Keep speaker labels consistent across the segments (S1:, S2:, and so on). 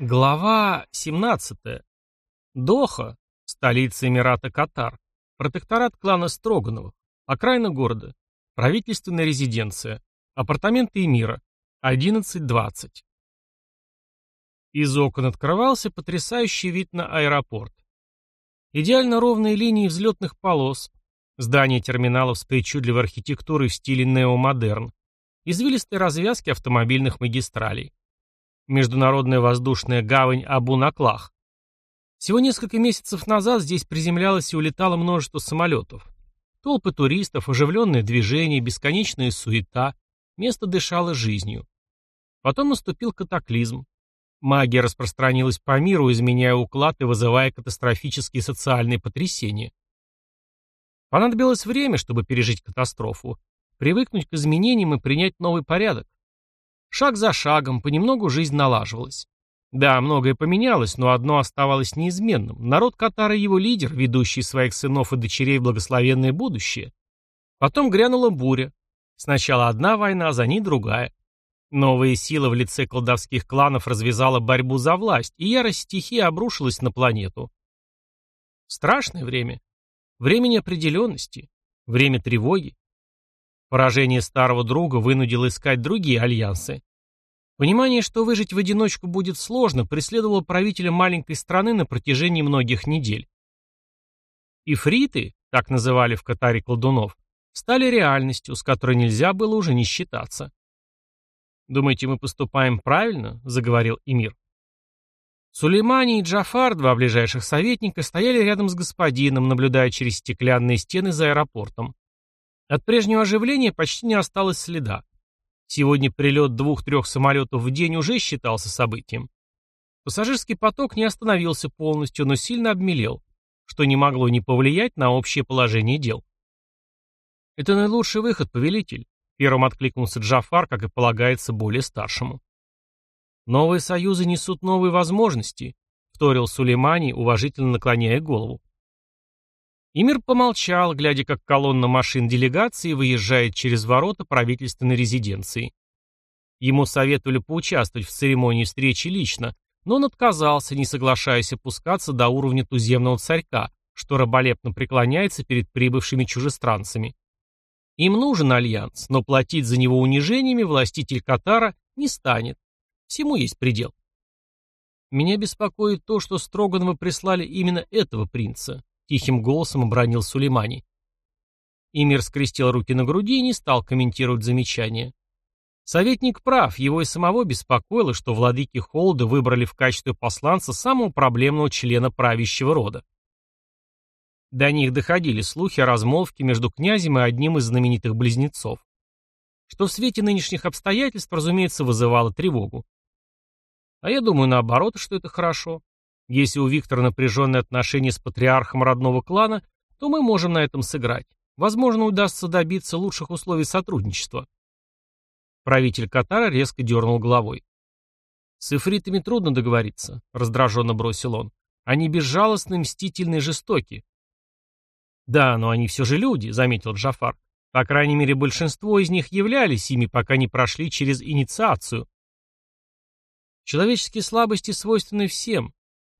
S1: Глава 17. Доха, столица Эмирата Катар, протекторат клана Строгановых, окраина города, правительственная резиденция, апартаменты Эмира, 11.20. Из окон открывался потрясающий вид на аэропорт. Идеально ровные линии взлетных полос, здания терминалов с причудливой архитектурой в стиле неомодерн, извилистые развязки автомобильных магистралей. Международная воздушная гавань Абу-Наклах. Всего несколько месяцев назад здесь приземлялось и улетало множество самолетов. Толпы туристов, оживленное движение, бесконечная суета. Место дышало жизнью. Потом наступил катаклизм. Магия распространилась по миру, изменяя уклад и вызывая катастрофические социальные потрясения. Понадобилось время, чтобы пережить катастрофу, привыкнуть к изменениям и принять новый порядок. Шаг за шагом, понемногу жизнь налаживалась. Да, многое поменялось, но одно оставалось неизменным. Народ Катара и его лидер, ведущий своих сынов и дочерей в благословенное будущее. Потом грянула буря. Сначала одна война, за ней другая. Новая сила в лице колдовских кланов развязала борьбу за власть, и ярость стихии обрушилась на планету. Страшное время. Время неопределенности. Время тревоги. Поражение старого друга вынудило искать другие альянсы. Понимание, что выжить в одиночку будет сложно, преследовало правителя маленькой страны на протяжении многих недель. Ифриты, так называли в Катаре колдунов, стали реальностью, с которой нельзя было уже не считаться. «Думаете, мы поступаем правильно?» — заговорил Эмир. Сулеймани и Джафар, два ближайших советника, стояли рядом с господином, наблюдая через стеклянные стены за аэропортом. От прежнего оживления почти не осталось следа. Сегодня прилет двух-трех самолетов в день уже считался событием. Пассажирский поток не остановился полностью, но сильно обмелел, что не могло не повлиять на общее положение дел. «Это наилучший выход, повелитель», — первым откликнулся Джафар, как и полагается более старшему. «Новые союзы несут новые возможности», — вторил Сулеймани, уважительно наклоняя голову. Имир помолчал, глядя, как колонна машин делегации выезжает через ворота правительственной резиденции. Ему советовали поучаствовать в церемонии встречи лично, но он отказался, не соглашаясь опускаться до уровня туземного царька, что раболепно преклоняется перед прибывшими чужестранцами. Им нужен альянс, но платить за него унижениями властитель Катара не станет. Всему есть предел. Меня беспокоит то, что Строгановы прислали именно этого принца, — тихим голосом обронил Сулеймани. Имир скрестил руки на груди и не стал комментировать замечание. Советник прав, его и самого беспокоило, что владыки Холда выбрали в качестве посланца самого проблемного члена правящего рода. До них доходили слухи о размолвке между князем и одним из знаменитых близнецов, что в свете нынешних обстоятельств, разумеется, вызывало тревогу. А я думаю, наоборот, что это хорошо. Если у Виктора напряженные отношения с патриархом родного клана, то мы можем на этом сыграть. Возможно, удастся добиться лучших условий сотрудничества. Правитель Катара резко дернул головой. «С эфритами трудно договориться», — раздраженно бросил он. «Они безжалостны, мстительны и жестоки». «Да, но они все же люди», — заметил Джафар. «По крайней мере, большинство из них являлись ими, пока не прошли через инициацию». Человеческие слабости свойственны всем,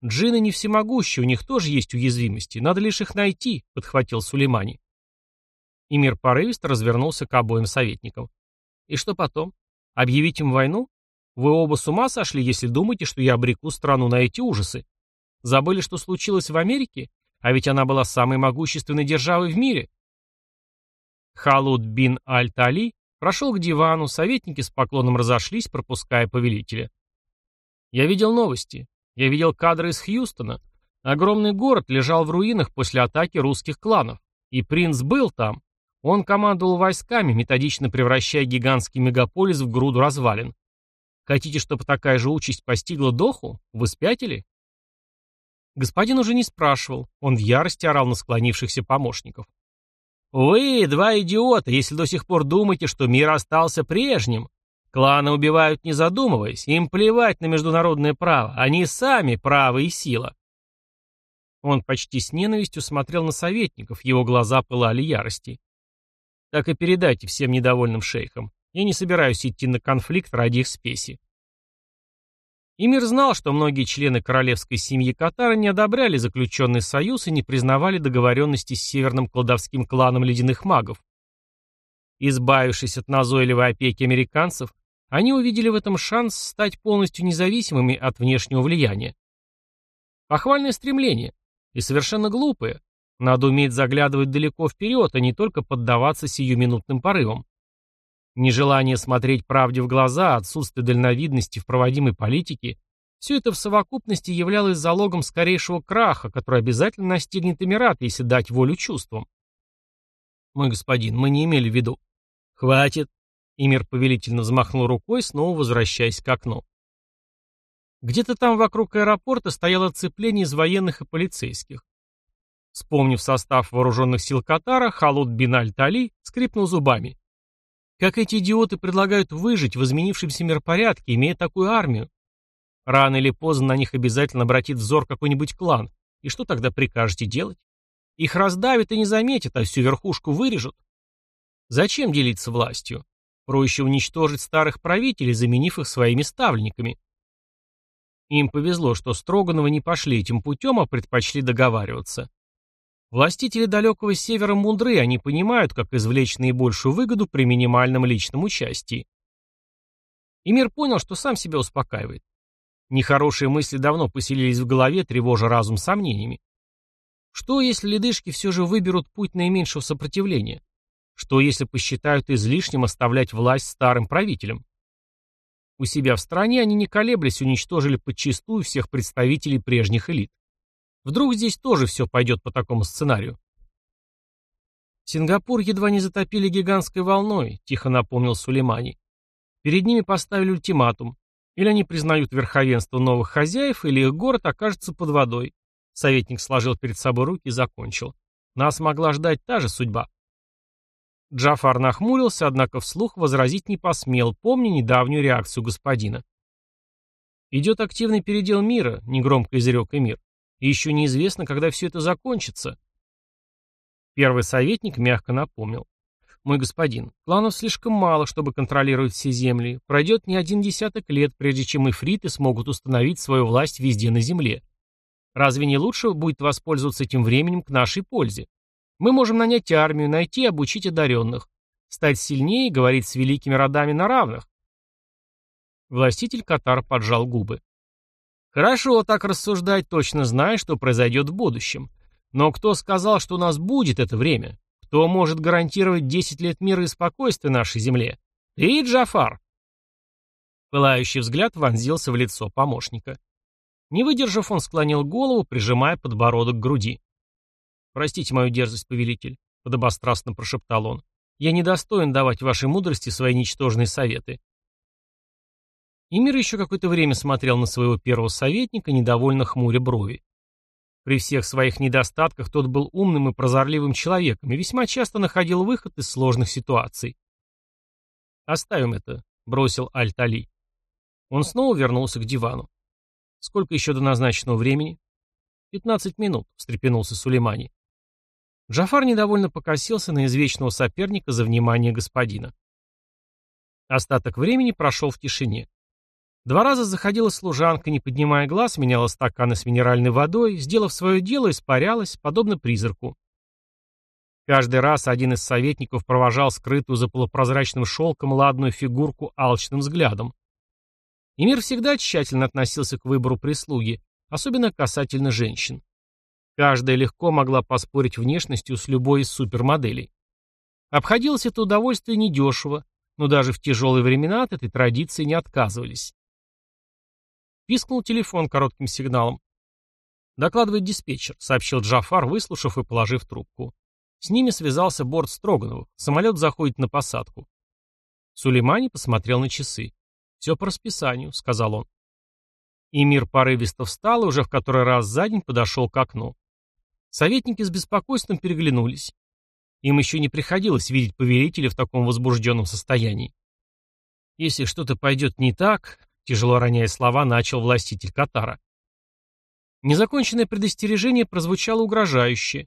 S1: Джины не всемогущи, у них тоже есть уязвимости, надо лишь их найти, подхватил Сулеймани. Имир порывисто развернулся к обоим советникам. И что потом? Объявить им войну? Вы оба с ума сошли, если думаете, что я обреку страну на эти ужасы? Забыли, что случилось в Америке? А ведь она была самой могущественной державой в мире. Халуд бин Аль-Тали прошел к дивану, советники с поклоном разошлись, пропуская повелителя. Я видел новости. Я видел кадры из Хьюстона. Огромный город лежал в руинах после атаки русских кланов. И принц был там. Он командовал войсками, методично превращая гигантский мегаполис в груду развалин. Хотите, чтобы такая же участь постигла Доху? Вы спятили? Господин уже не спрашивал. Он в ярости орал на склонившихся помощников. «Вы, два идиота, если до сих пор думаете, что мир остался прежним. Кланы убивают не задумываясь, им плевать на международное право, они сами право и сила. Он почти с ненавистью смотрел на советников, его глаза пылали ярости. Так и передайте всем недовольным шейхам. Я не собираюсь идти на конфликт ради их спеси. Имир знал, что многие члены королевской семьи Катара не одобряли заключенный союз и не признавали договоренности с северным кладовским кланом ледяных магов. Избавившись от назойливой опеки американцев, они увидели в этом шанс стать полностью независимыми от внешнего влияния. Похвальное стремление, и совершенно глупое. Надо уметь заглядывать далеко вперед, а не только поддаваться сиюминутным порывам. Нежелание смотреть правде в глаза, отсутствие дальновидности в проводимой политике – все это в совокупности являлось залогом скорейшего краха, который обязательно настигнет Эмират, если дать волю чувствам. «Мой господин, мы не имели в виду». «Хватит!» Эмир повелительно взмахнул рукой, снова возвращаясь к окну. Где-то там вокруг аэропорта стояло цепление из военных и полицейских. Вспомнив состав вооруженных сил Катара, Халуд бин Аль-Тали скрипнул зубами. Как эти идиоты предлагают выжить в изменившемся миропорядке, имея такую армию? Рано или поздно на них обязательно обратит взор какой-нибудь клан. И что тогда прикажете делать? Их раздавят и не заметят, а всю верхушку вырежут. Зачем делиться властью? Проще уничтожить старых правителей, заменив их своими ставленниками. Им повезло, что Строгановы не пошли этим путем, а предпочли договариваться. Властители далекого севера мудры, они понимают, как извлечь наибольшую выгоду при минимальном личном участии. И мир понял, что сам себя успокаивает. Нехорошие мысли давно поселились в голове, тревожа разум сомнениями. Что, если ледышки все же выберут путь наименьшего сопротивления? Что, если посчитают излишним оставлять власть старым правителям? У себя в стране они не колеблясь уничтожили подчистую всех представителей прежних элит. Вдруг здесь тоже все пойдет по такому сценарию? Сингапур едва не затопили гигантской волной, тихо напомнил Сулеймани. Перед ними поставили ультиматум. Или они признают верховенство новых хозяев, или их город окажется под водой. Советник сложил перед собой руки и закончил. Нас могла ждать та же судьба. Джафар нахмурился, однако вслух возразить не посмел, помня недавнюю реакцию господина. «Идет активный передел мира», — негромко изрек Эмир. И еще неизвестно, когда все это закончится. Первый советник мягко напомнил. «Мой господин, кланов слишком мало, чтобы контролировать все земли. Пройдет не один десяток лет, прежде чем эфриты смогут установить свою власть везде на земле. Разве не лучше будет воспользоваться этим временем к нашей пользе? Мы можем нанять армию, найти и обучить одаренных, стать сильнее и говорить с великими родами на равных». Властитель Катар поджал губы. Хорошо так рассуждать, точно зная, что произойдет в будущем. Но кто сказал, что у нас будет это время? Кто может гарантировать 10 лет мира и спокойствия нашей земле? Ты, Джафар. Пылающий взгляд вонзился в лицо помощника. Не выдержав, он склонил голову, прижимая подбородок к груди. «Простите мою дерзость, повелитель», — подобострастно прошептал он. «Я недостоин давать вашей мудрости свои ничтожные советы. Эмир еще какое-то время смотрел на своего первого советника, недовольно хмуря брови. При всех своих недостатках тот был умным и прозорливым человеком и весьма часто находил выход из сложных ситуаций. «Оставим это», — бросил Аль-Тали. Он снова вернулся к дивану. «Сколько еще до назначенного времени?» «Пятнадцать минут», — встрепенулся Сулеймани. Джафар недовольно покосился на извечного соперника за внимание господина. Остаток времени прошел в тишине. Два раза заходила служанка, не поднимая глаз, меняла стаканы с минеральной водой, сделав свое дело, испарялась, подобно призраку. Каждый раз один из советников провожал скрытую за полупрозрачным шелком ладную фигурку алчным взглядом. Эмир всегда тщательно относился к выбору прислуги, особенно касательно женщин. Каждая легко могла поспорить внешностью с любой из супермоделей. Обходилось это удовольствие недешево, но даже в тяжелые времена от этой традиции не отказывались. Пискнул телефон коротким сигналом. «Докладывает диспетчер», — сообщил Джафар, выслушав и положив трубку. С ними связался борт Строгановых. Самолет заходит на посадку. Сулеймани посмотрел на часы. «Все по расписанию», — сказал он. Эмир порывисто встал и уже в который раз за день подошел к окну. Советники с беспокойством переглянулись. Им еще не приходилось видеть повелителя в таком возбужденном состоянии. Если что-то пойдет не так, Тяжело роняя слова, начал властитель Катара. Незаконченное предостережение прозвучало угрожающе.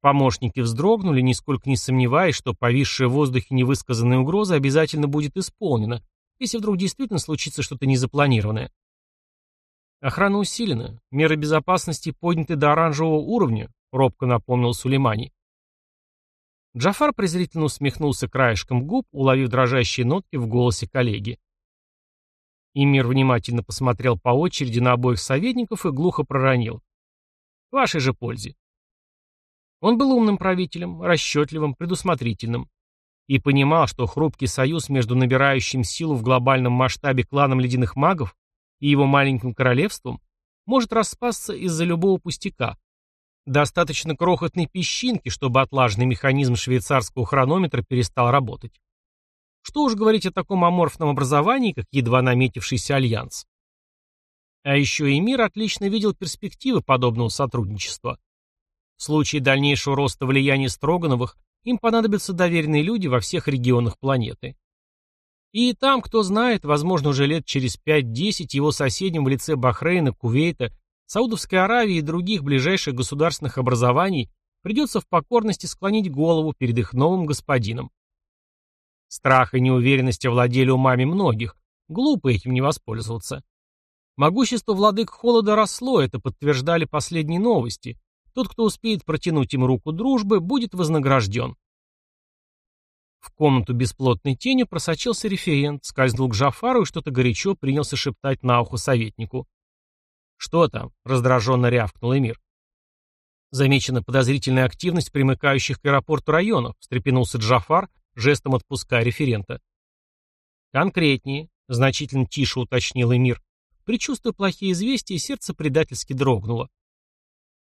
S1: Помощники вздрогнули, нисколько не сомневаясь, что повисшая в воздухе невысказанная угроза обязательно будет исполнена, если вдруг действительно случится что-то незапланированное. Охрана усилена, меры безопасности подняты до оранжевого уровня, робко напомнил Сулеймани. Джафар презрительно усмехнулся краешком губ, уловив дрожащие нотки в голосе коллеги. Имир внимательно посмотрел по очереди на обоих советников и глухо проронил. «В вашей же пользе». Он был умным правителем, расчетливым, предусмотрительным. И понимал, что хрупкий союз между набирающим силу в глобальном масштабе кланом ледяных магов и его маленьким королевством может распасться из-за любого пустяка. Достаточно крохотной песчинки, чтобы отлаженный механизм швейцарского хронометра перестал работать. Что уж говорить о таком аморфном образовании, как едва наметившийся альянс. А еще и мир отлично видел перспективы подобного сотрудничества. В случае дальнейшего роста влияния Строгановых им понадобятся доверенные люди во всех регионах планеты. И там, кто знает, возможно, уже лет через 5-10 его соседям в лице Бахрейна, Кувейта, Саудовской Аравии и других ближайших государственных образований придется в покорности склонить голову перед их новым господином. Страх и неуверенность овладели умами многих. Глупо этим не воспользоваться. Могущество владык холода росло, это подтверждали последние новости. Тот, кто успеет протянуть им руку дружбы, будет вознагражден. В комнату бесплотной тенью просочился референт, скользнул к Жафару и что-то горячо принялся шептать на ухо советнику. «Что там?» — раздраженно рявкнул Эмир. Замечена подозрительная активность примыкающих к аэропорту районов, встрепенулся Джафар, жестом отпуская референта. «Конкретнее», — значительно тише уточнил Эмир. Причувствуя плохие известия, сердце предательски дрогнуло.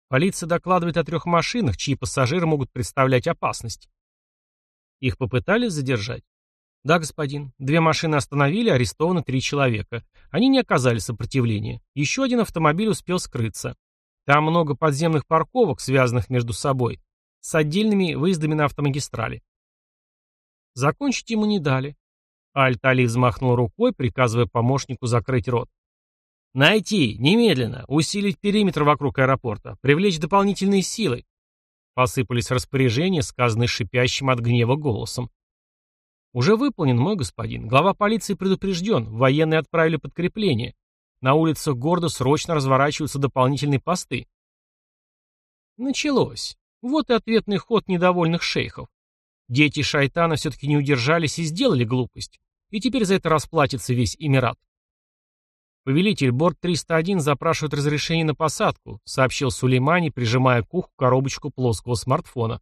S1: Полиция докладывает о трех машинах, чьи пассажиры могут представлять опасность. Их попытались задержать? Да, господин. Две машины остановили, арестовано три человека. Они не оказали сопротивления. Еще один автомобиль успел скрыться. Там много подземных парковок, связанных между собой, с отдельными выездами на автомагистрали. Закончить ему не дали. Аль-Тали взмахнул рукой, приказывая помощнику закрыть рот. «Найти! Немедленно! Усилить периметр вокруг аэропорта! Привлечь дополнительные силы!» Посыпались распоряжения, сказанные шипящим от гнева голосом. «Уже выполнен, мой господин. Глава полиции предупрежден. Военные отправили подкрепление. На улицах города срочно разворачиваются дополнительные посты». Началось. Вот и ответный ход недовольных шейхов. Дети шайтана все-таки не удержались и сделали глупость. И теперь за это расплатится весь Эмират. «Повелитель, борт 301 запрашивает разрешение на посадку», сообщил Сулеймани, прижимая к уху коробочку плоского смартфона.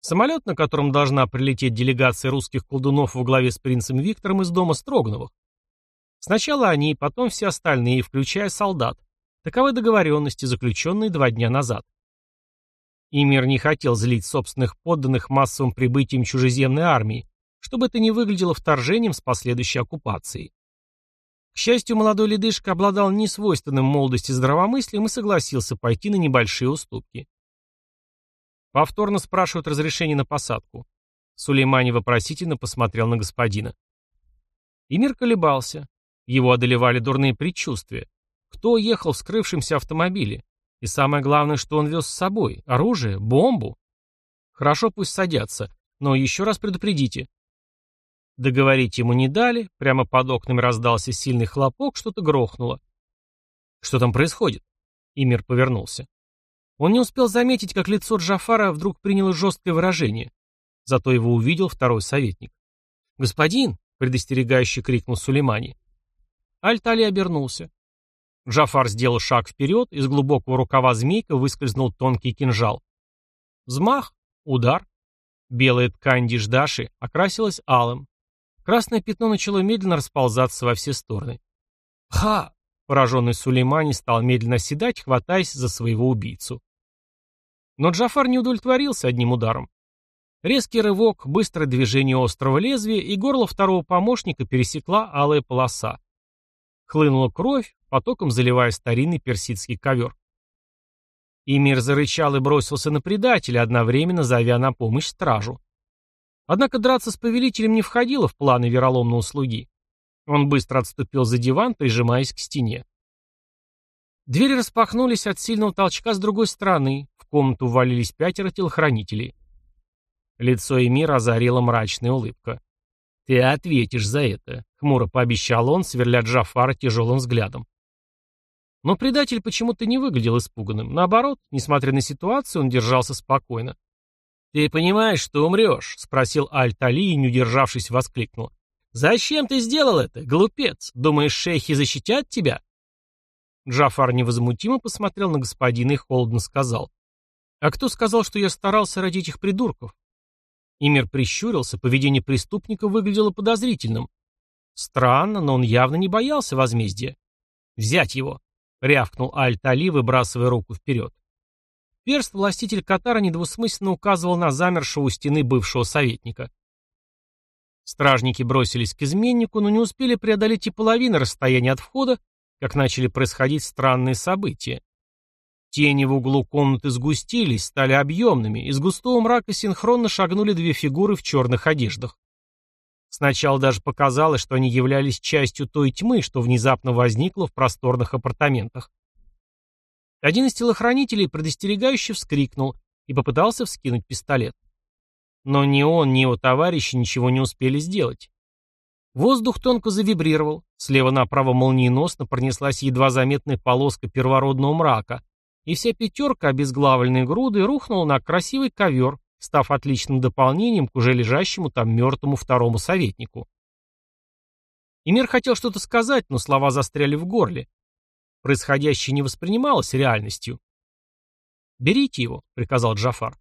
S1: Самолет, на котором должна прилететь делегация русских колдунов во главе с принцем Виктором из дома Строгановых. Сначала они, потом все остальные, включая солдат. Таковы договоренности, заключенные два дня назад. Имир не хотел злить собственных подданных массовым прибытием чужеземной армии, чтобы это не выглядело вторжением с последующей оккупацией. К счастью, молодой ледышка обладал несвойственным молодости здравомыслием и согласился пойти на небольшие уступки. Повторно спрашивают разрешение на посадку. Сулеймани вопросительно посмотрел на господина. Имир колебался. Его одолевали дурные предчувствия. Кто ехал в скрывшемся автомобиле? И самое главное, что он вез с собой. Оружие? Бомбу? Хорошо, пусть садятся. Но еще раз предупредите. Договорить ему не дали. Прямо под окнами раздался сильный хлопок, что-то грохнуло. Что там происходит? Имир повернулся. Он не успел заметить, как лицо Джафара вдруг приняло жесткое выражение. Зато его увидел второй советник. «Господин!» — предостерегающе крикнул Сулеймани. Аль-Тали обернулся. Джафар сделал шаг вперед, из глубокого рукава змейка выскользнул тонкий кинжал. Взмах, удар. Белая ткань диждаши окрасилась алым. Красное пятно начало медленно расползаться во все стороны. «Ха!» — пораженный Сулеймани стал медленно седать, хватаясь за своего убийцу. Но Джафар не удовлетворился одним ударом. Резкий рывок, быстрое движение острого лезвия, и горло второго помощника пересекла алая полоса. Хлынула кровь, потоком заливая старинный персидский ковер. Имир зарычал и бросился на предателя, одновременно зовя на помощь стражу. Однако драться с повелителем не входило в планы вероломного слуги. Он быстро отступил за диван, прижимаясь к стене. Двери распахнулись от сильного толчка с другой стороны. В комнату ввалились пятеро телохранителей. Лицо Эмира озарила мрачная улыбка. «Ты ответишь за это», — хмуро пообещал он, сверля Джафара тяжелым взглядом. Но предатель почему-то не выглядел испуганным. Наоборот, несмотря на ситуацию, он держался спокойно. «Ты понимаешь, что умрешь?» — спросил Аль-Тали и, не удержавшись, воскликнул. «Зачем ты сделал это, глупец? Думаешь, шейхи защитят тебя?» Джафар невозмутимо посмотрел на господина и холодно сказал. «А кто сказал, что я старался ради этих придурков?» Имир прищурился, поведение преступника выглядело подозрительным. Странно, но он явно не боялся возмездия. «Взять его!» — рявкнул Аль-Тали, выбрасывая руку вперед. Перст властитель Катара недвусмысленно указывал на замершего у стены бывшего советника. Стражники бросились к изменнику, но не успели преодолеть и половины расстояния от входа, как начали происходить странные события. Тени в углу комнаты сгустились, стали объемными, из густого мрака синхронно шагнули две фигуры в черных одеждах. Сначала даже показалось, что они являлись частью той тьмы, что внезапно возникла в просторных апартаментах. Один из телохранителей предостерегающе вскрикнул и попытался вскинуть пистолет. Но ни он, ни его товарищи ничего не успели сделать. Воздух тонко завибрировал, слева направо молниеносно пронеслась едва заметная полоска первородного мрака, и вся пятерка обезглавленной груды рухнула на красивый ковер, став отличным дополнением к уже лежащему там мертвому второму советнику. Эмир хотел что-то сказать, но слова застряли в горле. Происходящее не воспринималось реальностью. «Берите его», — приказал Джафар.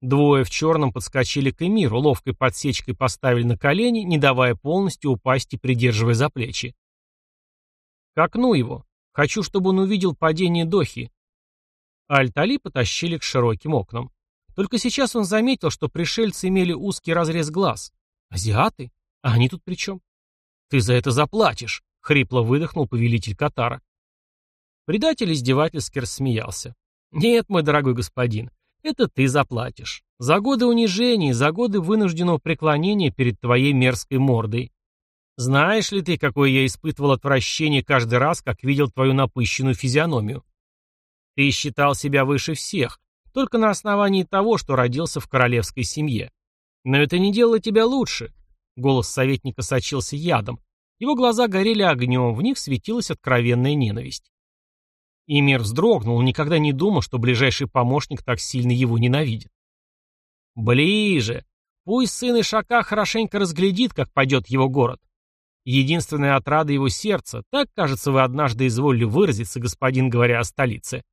S1: Двое в черном подскочили к Эмиру, ловкой подсечкой поставили на колени, не давая полностью упасть и придерживая за плечи. «К окну его. Хочу, чтобы он увидел падение Дохи». Аль-Тали потащили к широким окнам. Только сейчас он заметил, что пришельцы имели узкий разрез глаз. «Азиаты? А они тут при чем?» «Ты за это заплатишь», — хрипло выдохнул повелитель Катара. Предатель издевательски рассмеялся. «Нет, мой дорогой господин, это ты заплатишь. За годы унижений, за годы вынужденного преклонения перед твоей мерзкой мордой. Знаешь ли ты, какое я испытывал отвращение каждый раз, как видел твою напыщенную физиономию? Ты считал себя выше всех, только на основании того, что родился в королевской семье. Но это не делало тебя лучше. Голос советника сочился ядом. Его глаза горели огнем, в них светилась откровенная ненависть. Эмир вздрогнул, никогда не думал, что ближайший помощник так сильно его ненавидит. «Ближе! Пусть сын Ишака хорошенько разглядит, как пойдет его город. Единственная отрада его сердца, так, кажется, вы однажды изволили выразиться, господин, говоря о столице».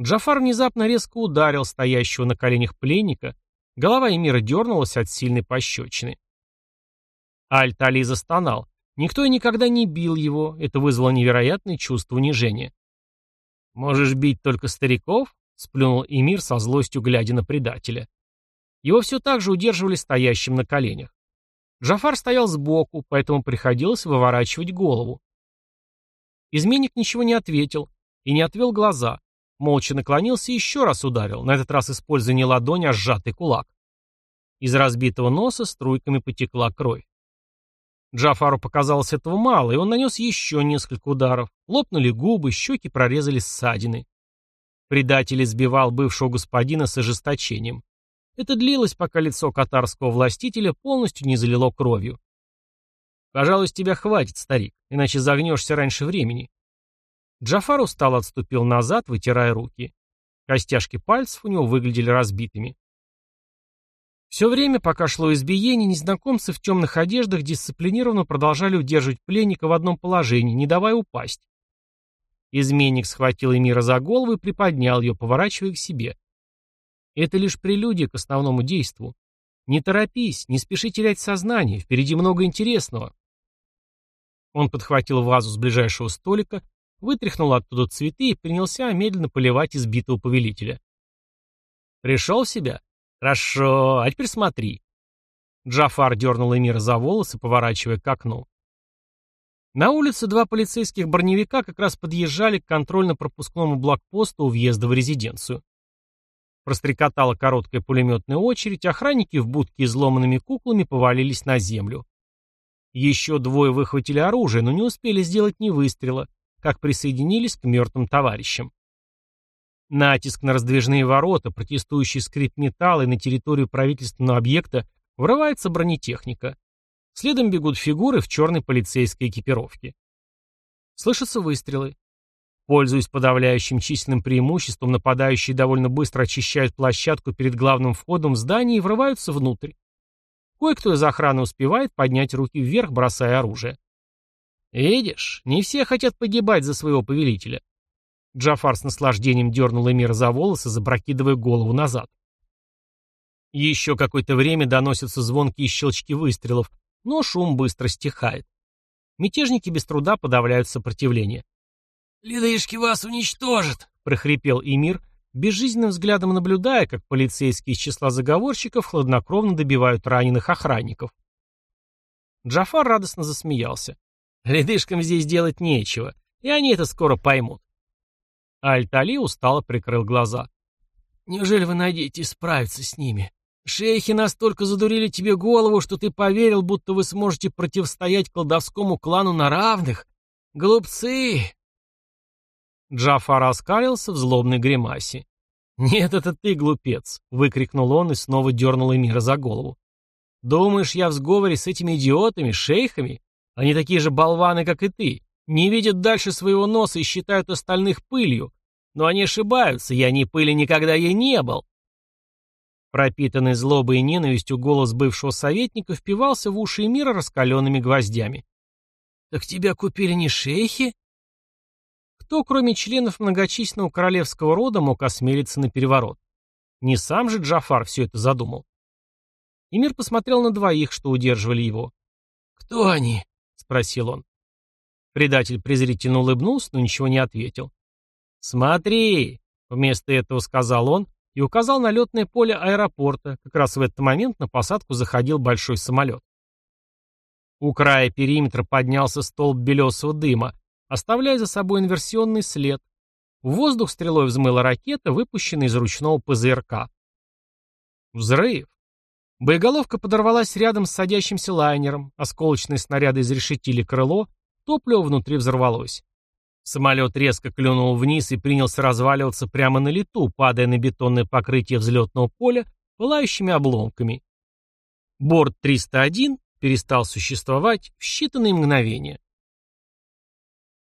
S1: Джафар внезапно резко ударил стоящего на коленях пленника, голова Эмира дернулась от сильной пощечины. Аль-Тали застонал. Никто и никогда не бил его, это вызвало невероятное чувство унижения. «Можешь бить только стариков?» — сплюнул Эмир со злостью, глядя на предателя. Его все так же удерживали стоящим на коленях. Джафар стоял сбоку, поэтому приходилось выворачивать голову. Изменник ничего не ответил и не отвел глаза, молча наклонился и еще раз ударил, на этот раз используя не ладонь, а сжатый кулак. Из разбитого носа струйками потекла кровь. Джафару показалось этого мало, и он нанес еще несколько ударов. Лопнули губы, щеки прорезали ссадины. Предатель избивал бывшего господина с ожесточением. Это длилось, пока лицо катарского властителя полностью не залило кровью. «Пожалуй, с тебя хватит, старик, иначе загнешься раньше времени». Джафар устало отступил назад, вытирая руки. Костяшки пальцев у него выглядели разбитыми. Все время, пока шло избиение, незнакомцы в темных одеждах дисциплинированно продолжали удерживать пленника в одном положении, не давая упасть. Изменник схватил Эмира за голову и приподнял ее, поворачивая к себе. Это лишь прелюдия к основному действу. Не торопись, не спеши терять сознание, впереди много интересного. Он подхватил вазу с ближайшего столика, вытряхнул оттуда цветы и принялся медленно поливать избитого повелителя. Пришел в себя? «Хорошо, а теперь смотри». Джафар дернул Эмира за волосы, поворачивая к окну. На улице два полицейских броневика как раз подъезжали к контрольно-пропускному блокпосту у въезда в резиденцию. Прострекотала короткая пулеметная очередь, охранники в будке изломанными куклами повалились на землю. Еще двое выхватили оружие, но не успели сделать ни выстрела, как присоединились к мертвым товарищам. Натиск на раздвижные ворота, протестующий скрип металла и на территорию правительственного объекта врывается бронетехника. Следом бегут фигуры в черной полицейской экипировке. Слышатся выстрелы. Пользуясь подавляющим численным преимуществом, нападающие довольно быстро очищают площадку перед главным входом в здание и врываются внутрь. Кое-кто из охраны успевает поднять руки вверх, бросая оружие. «Видишь, не все хотят погибать за своего повелителя». Джафар с наслаждением дернул Эмира за волосы, запрокидывая голову назад. Еще какое-то время доносятся звонкие щелчки выстрелов, но шум быстро стихает. Мятежники без труда подавляют сопротивление.
S2: «Ледышки вас уничтожат!»
S1: — прохрипел Эмир, безжизненным взглядом наблюдая, как полицейские из числа заговорщиков хладнокровно добивают раненых охранников. Джафар радостно засмеялся. «Ледышкам здесь делать нечего, и они это скоро поймут». Аль-Тали устало прикрыл глаза.
S2: «Неужели вы надеетесь справиться с ними? Шейхи настолько задурили тебе голову, что ты поверил, будто вы сможете противостоять колдовскому клану на равных? Глупцы!
S1: Джафар оскалился в злобной гримасе. «Нет, это ты, глупец!» — выкрикнул он и снова дернул Эмира за голову. «Думаешь, я в сговоре с этими идиотами, шейхами? Они такие же болваны, как и ты, не видят дальше своего носа и считают остальных пылью. Но они ошибаются, я ни пыли никогда ей не был». Пропитанный злобой и ненавистью голос бывшего советника впивался в уши Эмира раскаленными гвоздями.
S2: «Так тебя купили не шейхи?»
S1: Кто, кроме членов многочисленного королевского рода, мог осмелиться на переворот? Не сам же Джафар все это задумал. Эмир посмотрел на двоих, что удерживали его.
S2: «Кто они?» — спросил он.
S1: Предатель презрительно улыбнулся, но ничего не ответил. «Смотри!» — вместо этого сказал он и указал на летное поле аэропорта. Как раз в этот момент на посадку заходил большой самолет. У края периметра поднялся столб белесого дыма, оставляя за собой инверсионный след. В воздух стрелой взмыла ракета, выпущенная из ручного ПЗРК. Взрыв. Боеголовка подорвалась рядом с садящимся лайнером, осколочные снаряды изрешетили крыло, топливо внутри взорвалось. Самолет резко клюнул вниз и принялся разваливаться прямо на лету, падая на бетонное покрытие взлетного поля пылающими обломками. Борт 301 перестал существовать в считанные мгновения.